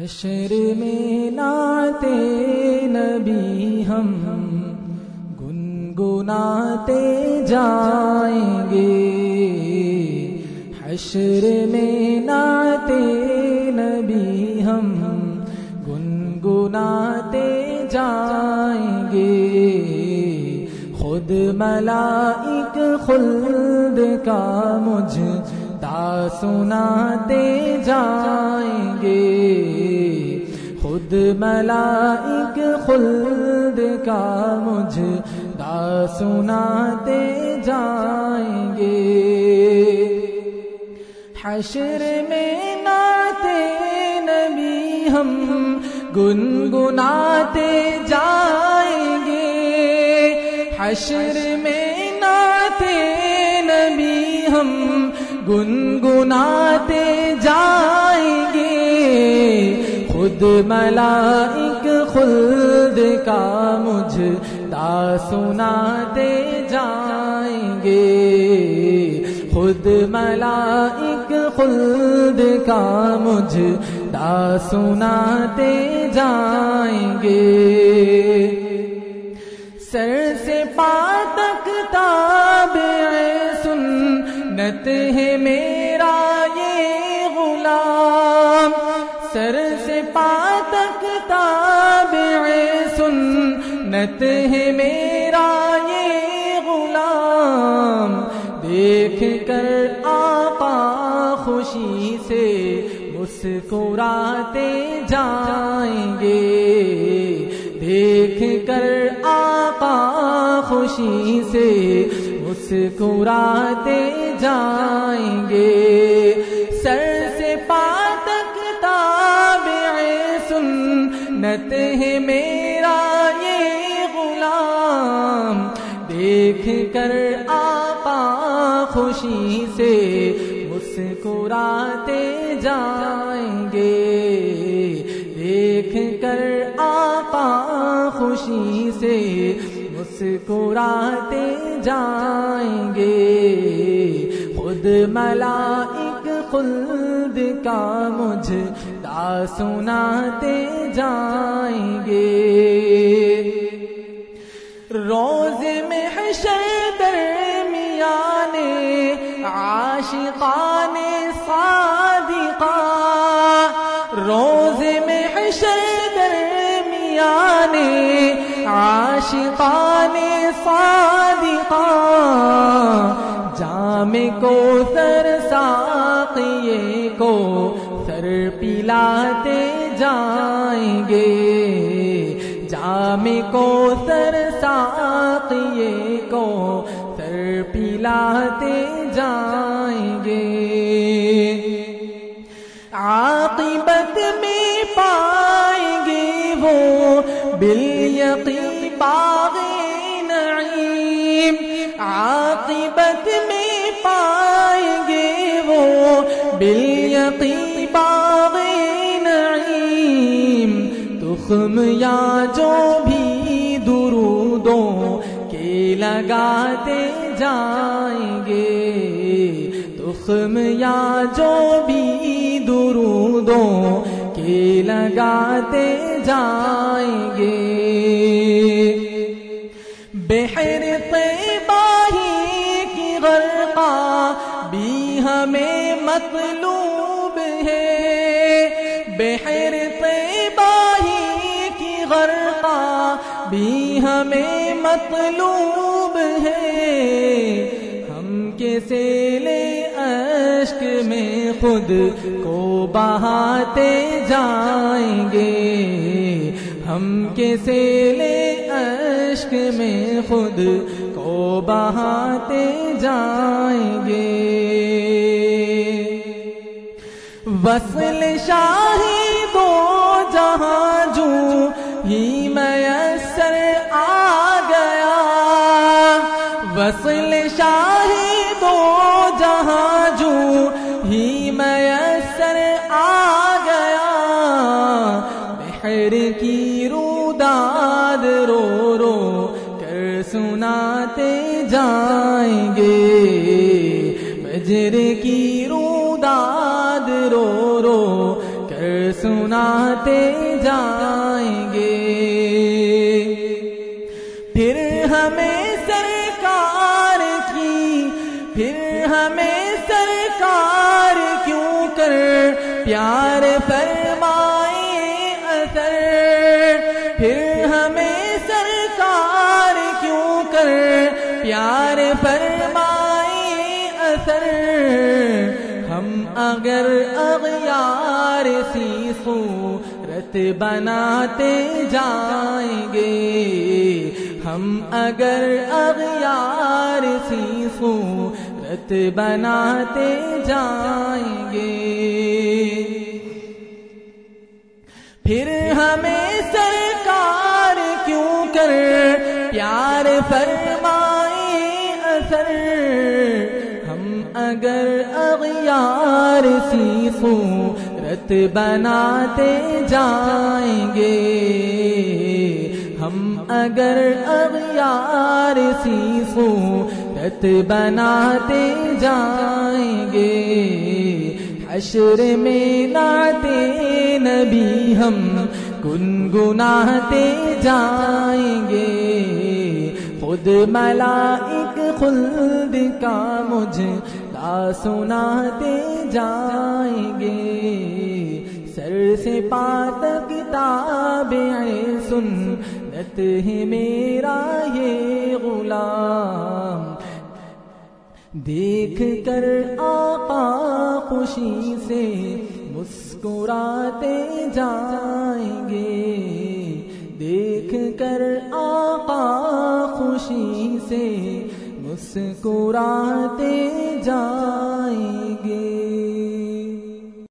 حشر میں ناتے نبی ہم گنگناتے جائیں گے۔ حشر میں ناتے نبی ہم گنگناتے جائیں گے۔ خود ملائک خلد کا مجھ تا سناتے جائیں گے۔ خود ملائک خلد کا مجھ دا سناتے جائیں گے۔ حشر میں ناتے نبی ہم گنگناتے جائیں گے۔ حشر میں ناتے نبی ہم گنگناتے جائیں گے۔ خود ملائک خلد کا مجھ تا سناتے جائیں گے۔ خود ملائک خلد کا مجھ تا سناتے جائیں گے۔ سر سے پا تک تاب سنت ہے میرا تک تاب سنت ہے میرا یہ غلام۔ دیکھ کر آقا خوشی سے مسکراتے جائیں گے۔ دیکھ کر آقا خوشی سے مسکراتے جائیں گے۔ سنت ہے میرا یہ غلام دیکھ کر آقا خوشی سے مسکراتے جائیں گے۔ دیکھ کر آقا خوشی سے مسکراتے جائیں گے۔ خود ملائک خلد کا مجھ سناتے جائیں گے۔ روز میں حشر درمیان عاشقان صادقہ۔ روز میں حشر درمیان عاشقان صادقہ۔ جام کو سر ساقیے کو پلاتے جائیں گے۔ جام کو سر ساقیے کو سر پلاتے جائیں گے۔ عاقبت میں پائیں گے وہ بل یقین باغ نعیم۔ عاقبت میں پائیں گے وہ بل یقین تخم یا جو بھی درودوں کے لگاتے جائیں گے، تخم یا جو بھی درودوں کے لگاتے جائیں گے۔ بحر طیباہی کی غرقہ بھی ہمیں مطلوب ہے۔ بحر طیباہی بھی ہمیں مطلوب ہے ہم کیسے لے اشک میں خود کو بہاتے جائیں گے۔ ہم کیسے لے اشک میں خود کو بہاتے جائیں گے۔ وصل شاہی دو جہاں جو ہی میں میسر آ گیا۔ وصل شاہی دو جہاں جو ہی میسر آ گیا۔ بحر کی روداد رو رو کر سناتے جائیں گے۔ بجر کی روداد رو رو کر سناتے جائیں گے۔ پیار فرمائے اثر، پھر ہمیں سرکار کیوں کر؟ پیار فرمائے اثر، ہم اگر اغیار سی صورت بناتے جائیں گے، ہم اگر اغیار سی صورت بناتے جائیں گے۔ پھر ہمیں سرکار کیوں کر پیار فرمائے اثر؟ ہم اگر اغیار سی صورت بناتے جائیں گے۔ اگر اغیار سی صورت بناتے جائیں گے، حشر میں ناتے نبی ہم گنگناتے جائیں گے۔ خود ملائک خلد کا مجھ لا سناتے جائیں گے۔ سر سے پات کتاب سنت ہے میرا یہ غلام۔ دیکھ کر آقا خوشی سے مسکراتے جائیں گے۔ دیکھ کر آقا خوشی سے مسکراتے جائیں